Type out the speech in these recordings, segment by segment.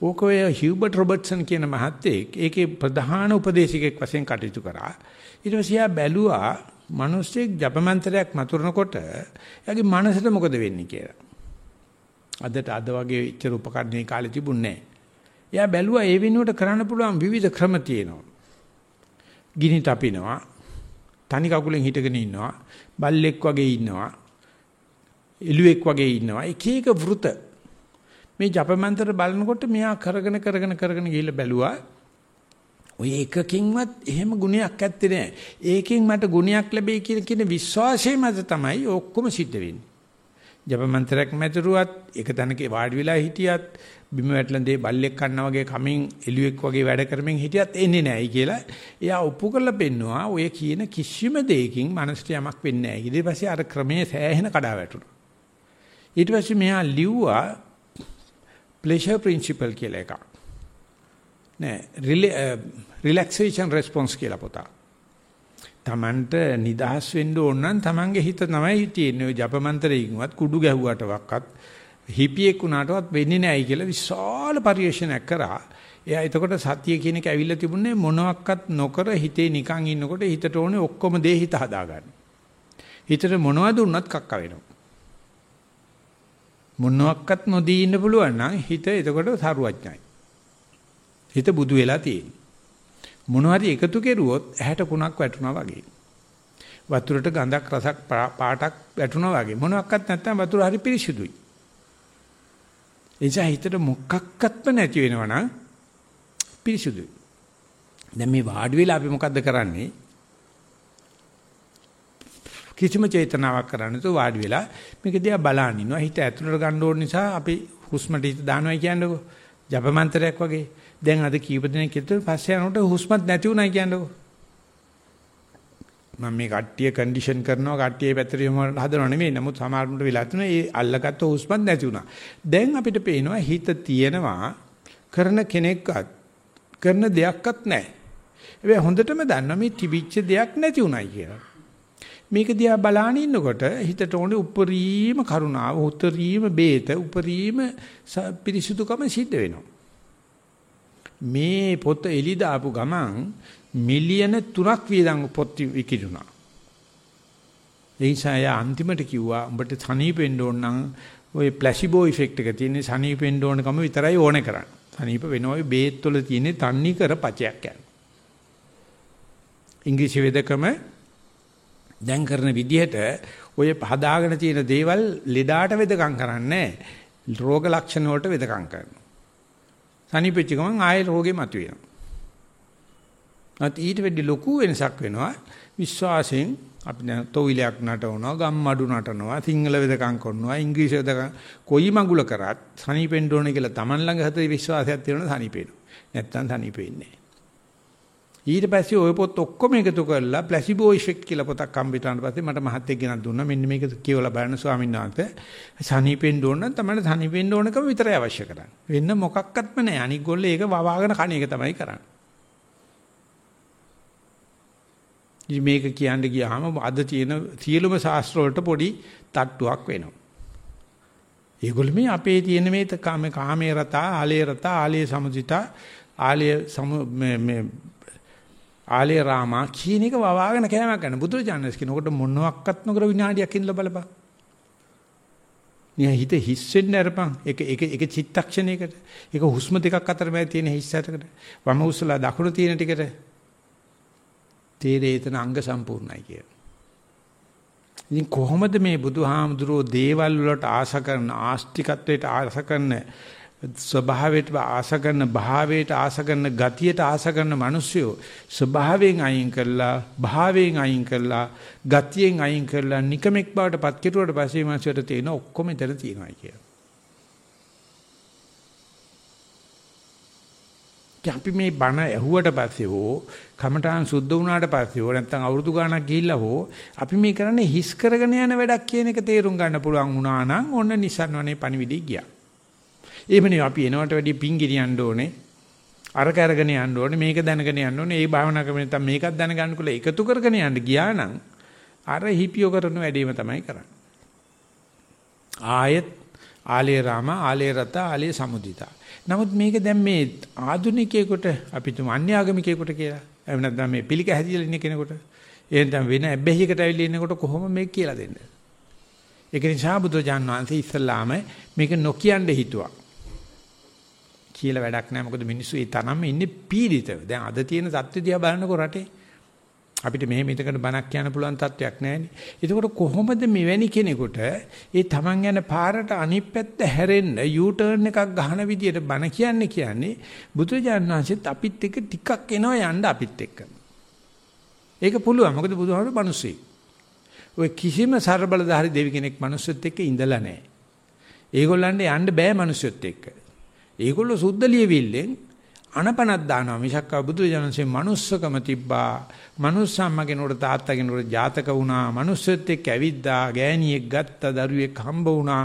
ඕක ඔය හියුබර්ට් රොබර්ට්සන් කියන මහත්තයෙක් ඒකේ ප්‍රධාන උපදේශකෙක් වශයෙන් කටයුතු කරා. ඊට පස්සේ ආ බැලුවා මිනිස්සෙක් ජපමන්ත්‍රයක් මතුරනකොට එයාගේ මනසට මොකද වෙන්නේ කියලා. අදට අද වගේ ඉච්චර උපකරණේ කාලේ තිබුණේ නැහැ. එයා බැලුවා ඒ වෙනුවට කරන්න පුළුවන් විවිධ ක්‍රම තියෙනවා. ගිනි තපිනවා. තනි කකුලෙන් හිටගෙන ඉන්නවා. බල්ලෙක් වගේ ඉන්නවා. එළුවෙක් වගේ ඉන්නවා. එක එක වෘත. මේ ජපමන්ත්‍ර බලනකොට මෙයා කරගෙන කරගෙන කරගෙන ගිහිල්ලා බැලුවා. ඔය එකකින්වත් එහෙම ගුණයක් ඇත්තේ නැහැ. ඒකෙන් මට ගුණයක් ලැබෙයි කියන කියන විශ්වාසය මත තමයි ඔක්කොම සිද්ධ වෙන්නේ. ජපමන්ත්‍රයක් මැතුරුවත් එක තැනක වාඩි වෙලා හිටියත් බිම වැටලන දේ බල්ලෙක් කන්නා වගේ කමින් එළුවෙක් වගේ වැඩ කරමින් හිටියත් එන්නේ නැහැයි කියලා එයා ඔප්පු කරලා පෙන්නවා ඔය කියන කිසිම දෙයකින් මනසට යමක් වෙන්නේ නැහැ. ඊට පස්සේ අර ක්‍රමයේ සෑහෙන කඩා වැටුණා. ඊට පස්සේ මෙයා ලිව්වා pleasure principle කියලා එකක්. නෑ relaxation response කියලා පොතක්. Tamanට නිදහස් වෙන්න ඕන නම් Tamanගේ හිත තමයි තියෙන්නේ. ඔය ජපමන්ත්‍රයකින්වත් කුඩු ගැහුවට වක්වත් හිපියෙක් වුණාටවත් වෙන්නේ නැයි කියලා විශාල පරිශ්‍රණයක් කරා. එයා එතකොට සතිය කියන එක ඇවිල්ලා තිබුණේ මොනවත් නොකර හිතේ නිකන් ඉන්නකොට හිතට ඕනේ ඔක්කොම දේ හිත හදාගන්න. හිතට මොනවද දුන්නත් කක්ක වෙනවා. මොනවත් නොදී ඉන්න පුළුවන් නම් හිත එතකොට සරුවඥයි. හිත බුදු වෙලා තියෙන්නේ. මොනවාරි එකතු කෙරුවොත් ඇහැට කුණක් වැටුණා වගේ. වතුරට ගඳක් රසක් පාටක් වැටුණා වගේ. මොනවත් නැත්නම් වතුර හරි පිරිසිදුයි. එනිසා හිතට මොකක්වත්ම නැති වෙනවනම් පිරිසුදුයි. දැන් මේ වාඩි වෙලා අපි මොකද්ද කරන්නේ? කිසිම චේතනාවක් කරන්නේ නැතුව වාඩි වෙලා මේක දිහා බලන් ඉන්නවා. හිත ඇතුළට ගන්න ඕන නිසා අපි හුස්මට හිත දානවා කියන්නකෝ. ජපමන්ත්‍රයක් වගේ. දැන් අද කීප දිනක් විතර පස්සේ යනකොට හුස්මත් නැති උනායි කියන්නකෝ. මම මේ කට්ටිය කන්ඩිෂන් කරනවා කට්ටිය පැත්තට යොමු හදනව නෙමෙයි. නමුත් සමහරකට වෙලා තුනේ ඒ අල්ලගත්ත හුස්මත් නැති වුණා. දැන් අපිට පේනවා හිත තියෙනවා කරන කෙනෙක්වත් කරන දෙයක්වත් නැහැ. හැබැයි හොඳටම දන්නවා මේ තිබිච්ච දෙයක් නැති උනායි කියලා. මේක දිහා බලාගෙන ඉන්නකොට හිතට ඕනේ උපරිම කරුණාව, උත්තරීම බේත, උපරිම පිරිසුදුකම සිද්ධ වෙනවා. මේ පොත එලි දාපු ගමන් මිලියන 3ක් වියදම් පොත් විකිණුණා. ඒ නිසා යා අන්තිමට කිව්වා උඹට සනීප වෙන්න ඕන නම් ওই ප්ලාසිබෝ ඉෆෙක්ට් එක තියෙන සනීප වෙන්න ඕනකම විතරයි ඕනේ කරන්නේ. සනීප වෙනවා බේත් වල තියෙන තන්නි කර පචයක් යන. ඉංග්‍රීසි වේදකම දැන් කරන විදිහට ඔය හදාගෙන තියෙන දේවල් ලෙඩාට වෙදකම් කරන්නේ රෝග ලක්ෂණ වලට වෙදකම් කරනවා. සනීපෙච්ච ගමන් ආයෙ රෝගේ මතුවෙනවා. නැත් ඊට වෙඩි ලොකු වෙනසක් වෙනවා විශ්වාසයෙන් අපි දැන් තොවිලයක් නටවනවා ගම්මඩු නටනවා සිංහල වෙදකම් කරනවා ඉංග්‍රීසි වෙදකම් කොයි මඟුල කරත් සනීපෙන්න ඕනේ කියලා Taman ළඟ හතේ විශ්වාසයක් තියෙනවා සනීපේනවා නැත්තම් සනීපෙන්නේ ඊට පස්සේ ওই පොත් ඔක්කොම එකතු කරලා ප්ලාසිබෝ ඉෆෙක්ට් කියලා පොතක් හම්බෙටාන පස්සේ මට මහත්තයෙක් ගෙනත් දුන්නා. මෙන්න මේක කියවලා බලන්න ස්වාමීන් වහන්සේ. සනීපෙන්න ඕන නම් තමයි සනීපෙන්න ඕනකම විතරයි අවශ්‍ය කරන්නේ. වෙන මොකක්වත්ම නැහැ. අනික් ගොල්ලේ ඒක වවාගෙන කණ එක තමයි කරන්නේ. ඉතින් මේක කියන්න ගියාම අද තියෙන සියලුම ශාස්ත්‍ර වලට පොඩි තට්ටුවක් වෙනවා. ඒගොල්ලෝ මේ අපේ තියෙන මේ කාම කාමේ රතා, ආලේ රතා, ආලේ සමුදිතා, ආලේ සමු මේ ආලේ රාමා කියන එක වවාගෙන කෑමක් ගන්න. බුදුරජාණන්ස් කියනකොට මොනවත් නොකර විනාඩියක් ඉඳලා බලපන්. නිය හිත හිස් වෙන්න අරපන්. ඒක ඒක ඒක චිත්තක්ෂණයකට. ඒක හුස්ම දෙකක් අතර මැද තියෙන හිස් ඇතකට. වම උස්සලා දකුණ තියෙන ටිකට තේරේතන අංග සම්පූර්ණයි කිය. ඉතින් කොහොමද මේ බුදුහාමුදුරෝ දේවල් වලට ආශ කරන ආස්තිකත්වයට ආශ කරන ස්වභාවයට ආශ කරන භාවයට ආශ කරන ගතියට ආශ කරන මිනිස්සුયો ස්වභාවයෙන් අයින් කරලා භාවයෙන් අයින් කරලා ගතියෙන් අයින් කරලා නිකමෙක් බවට පත් කෙරුවට පස්සේ මාසයට තියෙන ඔක්කොම එතන තියෙනවා කියලා. අපි මේ බණ ඇහුවට පස්සේ හෝ කමඨාන් සුද්ධ වුණාට පස්සේ හෝ නැත්නම් අවුරුදු ගාණක් ගිහිල්ලා හෝ අපි මේ කරන්නේ හිස් කරගෙන යන වැඩක් කියන එක තේරුම් ගන්න පුළුවන් වුණා නම් ඔන්න නිසන්වනේ පණිවිඩය ගියා. එහෙමනේ අපි එනවට වැඩිය පිංගිරියන්න ඕනේ. අරක අරගෙන යන්න ඕනේ මේක දැනගෙන යන්න ඕනේ. ඒ භාවනා ක්‍රමෙන් නැත්නම් මේකත් දැනගන්න කුල එකතු කරගෙන යන්න ගියා නම් අර හිපියෝ කරන වැඩේම තමයි කරන්නේ. ආයෙත් ආලේ රාම ආලේ රත ආලේ සමුදිතා නමුත් මේක දැන් මේ ආධුනිකයෙකුට අපි තුම අන්‍ය ආගමිකයෙකුට කියලා. එහෙම නැත්නම් මේ පිළික හැදිලා ඉන්න කෙනෙකුට. එහෙනම් වෙන ඇබ්බැහියකට ඇවිල්ලා ඉන්නකොට කොහොම මේක කියලා දෙන්නේ? ඒක නිසා බුදුජාන් වහන්සේ ඉස්සල්ලාම මේක නොකියන්න හිතුවා. කියලා වැඩක් නැහැ. මොකද මිනිස්සු ඒ තරම්ම ඉන්නේ පීඩිතව. දැන් අද තියෙන සත්‍ය දිහා බලනකොට රටේ අපිට මෙහෙම ඉදකට බණක් කියන්න පුළුවන් තත්වයක් නැහැනේ. එතකොට කොහොමද මෙවැනි කෙනෙකුට ඒ Taman යන පාරට අනිත් පැත්ත හැරෙන්න U turn එකක් ගන්න විදියට බණ කියන්නේ කියන්නේ බුදුජාණන් වහන්සේත් අපිත් එක්ක ටිකක් එනවා යන්න අපිත් එක්ක. ඒක පුළුවන්. මොකද බුදුහාමුදුරු මිනිස්සෙක්. ඔය කිසිම ਸਰබලධාරී දෙවි කෙනෙක් මිනිස්සුත් එක්ක ඉඳලා නැහැ. ඒගොල්ලන්ට යන්න බෑ මිනිස්සුත් එක්ක. ඒගොල්ලෝ සුද්ධ ලියවිල්ලෙන් අනපනක් දානවා. මිසක් බුදුරජාණන්සේ manussකම තිබ්බා. manussම්ම කෙනෙකුට තාත්තා කෙනෙකුට ජාතක වුණා. manussෙත් එක්ක ඇවිද්දා. ගෑණියෙක් ගත්තා දරුවෙක් හම්බ වුණා.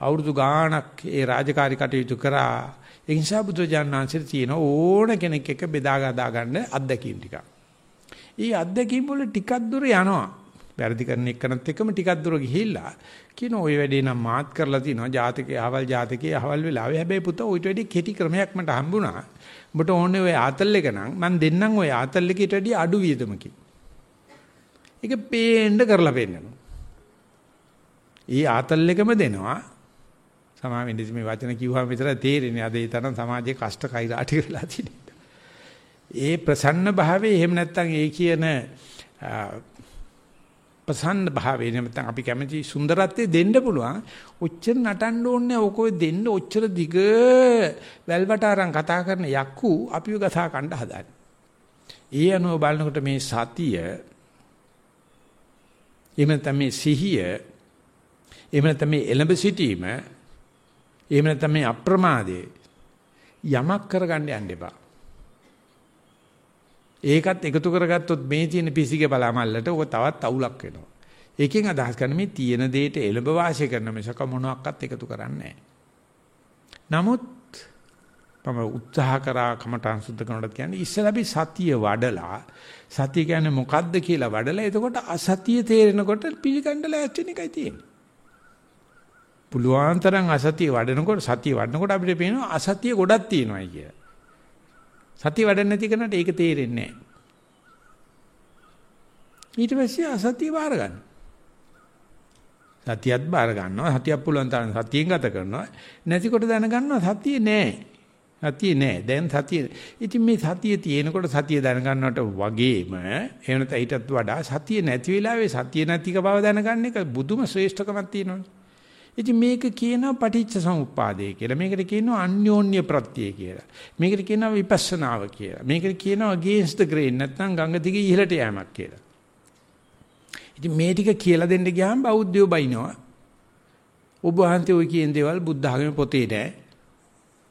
අවුරුදු ගාණක් ඒ රාජකාරී කටයුතු කරා. ඒ නිසා බුදුරජාණන්සේ තියෙන ඕන කෙනෙක් එක්ක බෙදා ගදා ගන්න අත්දැකීම් ටිකක්. ඊ අත්දැකීම් වල ටිකක් දුර යනවා. වැරදි කරන එකනත් එක්කම ටිකක් දුර ගිහිල්ලා කියන ওই වැඩේ නම් මාත් කරලා තිනවා ජාතකයේ අහවල් ජාතකයේ අහවල් වෙලාවේ හැබැයි පුතා ඌට වැඩි කෙටි ක්‍රමයක් මට හම්බුණා උඹට ඕනේ ওই ආතල් එක නම් මම දෙන්නම් ওই ආතල් එකකට වැඩි අඩු වියදමකින් ඒක පේන්න කරලා පෙන්නනවා ඊ ආතල් එකම දෙනවා සමාවෙන්න මේ වචන කිව්වම විතර තේරෙන්නේ අද ඒ තරම් සමාජයේ කෂ්ට කෛරාටි වෙලා තියෙනවා ඒ ප්‍රසන්න භාවයේ එහෙම නැත්නම් ඒ කියන ප්‍රසන්න භාවය නැත්නම් අපි කැමති සුන්දරත්වයේ දෙන්න පුළුවන්. ඔච්චර නටන්න ඕනේ ඔකෝ දෙන්න ඔච්චර දිග වැල්වට අරන් කතා කරන යක්කු අපිව ගසා කණ්ඩ හදාන්නේ. ඒ අනුව බලනකොට මේ සතිය එහෙම නැත්නම් මේ සිහිය එහෙම නැත්නම් මේ එළඹ සිටීම එහෙම නැත්නම් මේ අප්‍රමාදය යමක් කරගන්න යන්න එපා. ඒකත් එකතු කරගත්තොත් මේ තියෙන පිසිගේ බලාමල්ලට ඔක තවත් අවුලක් වෙනවා. ඒකෙන් අදහස් කරන්නේ මේ තියෙන දෙයට එළඹ වාසය කරන මිසක මොනවත් එකතු කරන්නේ නමුත් මම උත්සාහ කරා කමටහන් සුද්ධ කරනකොට කියන්නේ ඉස්සෙල්ලා අපි සතිය වඩලා සතිය කියන්නේ මොකද්ද කියලා වඩලා එතකොට අසතිය තේරෙනකොට පිළිගන්න ලෑස්ති වෙන එකයි තියෙන්නේ. පුළුවන් තරම් අසතිය වඩනකොට සතිය වඩනකොට අපිට පේනවා අසතිය ගොඩක් තියෙනවායි කියලා. සතිය වැඩ නැති කෙනාට ඒක තේරෙන්නේ නැහැ. ඊට පස්සේ අසතිය බාර ගන්න. සතියත් බාර ගන්නවා. සතියක් පුළුවන් තරම් සතියෙන් ගත කරනවා. නැතිකොට දැනගන්නවා සතිය නෑ. සතිය නෑ. දැන් සතිය. ඉතින් මේ සතිය තියෙනකොට සතිය දැනගන්නවට වගේම එහෙම නැත්නම් ඊටත් වඩා සතිය නැති වෙලාවේ සතිය නැතික බව දැනගන්න එක බුදුම ශ්‍රේෂ්ඨකමක් තියෙනවනේ. ඉතින් මේක කියනවා පටිච්ච සමුප්පාදය කියලා. මේකට කියනවා අන්‍යෝන්‍ය ප්‍රත්‍ය කියලා. මේකට කියනවා විපස්සනාව කියලා. මේකට කියනවා against the grain නැත්නම් ගංගා දිගේ ඉහළට යෑමක් කියලා. ඉතින් මේ ටික කියලා දෙන්න ගියාම බෞද්ධයෝ බයිනවා. ඔබ වහන්සේ ওই කියන දේවල් බුද්ධ ආගමේ පොතේ නෑ.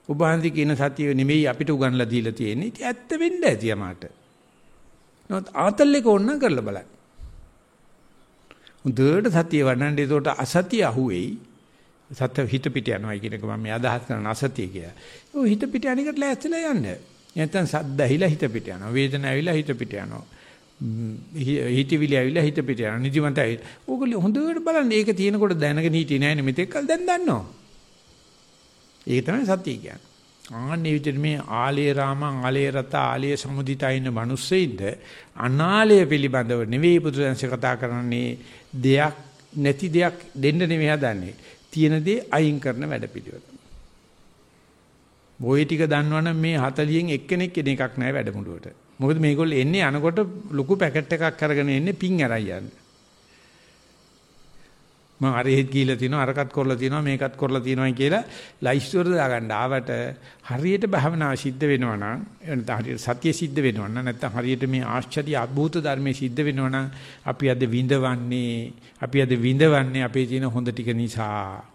ඔබ වහන්සේ කියන සතිය නෙමෙයි අපිට උගන්ලා දීලා තියෙන්නේ. ඉතින් ඇත්ත වෙන්න ඇති යමාට. නමුත් ආතල් එක ඕන කරලා බලන්න. හොඳට සතිය වඩන්න ඒකට අසතිය අහුවෙයි. සත්‍ය හිත පිට යනවා කියන එක මම මේ අදහස් කරන අසතිය කියලා. ඔය හිත පිට යන එකට ලෑස්තිලා යන්න. නැත්තම් සද්ද ඇහිලා හිත පිට යනවා. වේදනාව ඇවිල්ලා හිත පිට යනවා. හිතවිලි ඇවිල්ලා හිත පිට යනවා. නිදිමත ඇවිල්ලා. ඕගොල්ලෝ හොඳට බලන්න ඒක තියෙනකොට දැනගෙන හිටියේ නැහැ නේ මෙතෙක් කල් දැන් දන්නවා. ඒක තමයි සතිය කියන්නේ. ආන්නේ විදිහට මේ ආලේ රාමං ආලේ රත ආලේ සමුදිතයින මිනිස්සෙයින්ද අනාලය පිළිබඳව නෙවෙයි පුදුරන්සේ කතා කරන්නේ දෙයක් නැති දෙයක් දෙන්න නෙවෙයි හදන්නේ. තියෙන දේ අයින් කරන වැඩපිළිවෙල. බොයි ටික දන්නවනම් මේ 40න් එක්කෙනෙක් එන එකක් නෑ වැඩමුළුවට. මොකද මේගොල්ලෝ එන්නේ අනකොට ලොකු පැකට් එකක් අරගෙන එන්නේ පින් අරයි යන්නේ. මම අර එහෙත් ගිහිල්ලා තිනවා අරකට කරලා තිනවා මේකත් කරලා තිනවා කියලා ලයිස්ට් වල දාගන්න ආවට හරියට භවනාව සිද්ධ වෙනවා නම් එනත හරියට සතිය සිද්ධ වෙනවා නම් නැත්නම් හරියට මේ ආශ්චර්ය අద్భుත ධර්මයේ සිද්ධ වෙනවා නම් අපි අද විඳවන්නේ අපි අද විඳවන්නේ අපේ තියෙන හොඳ ටික නිසා.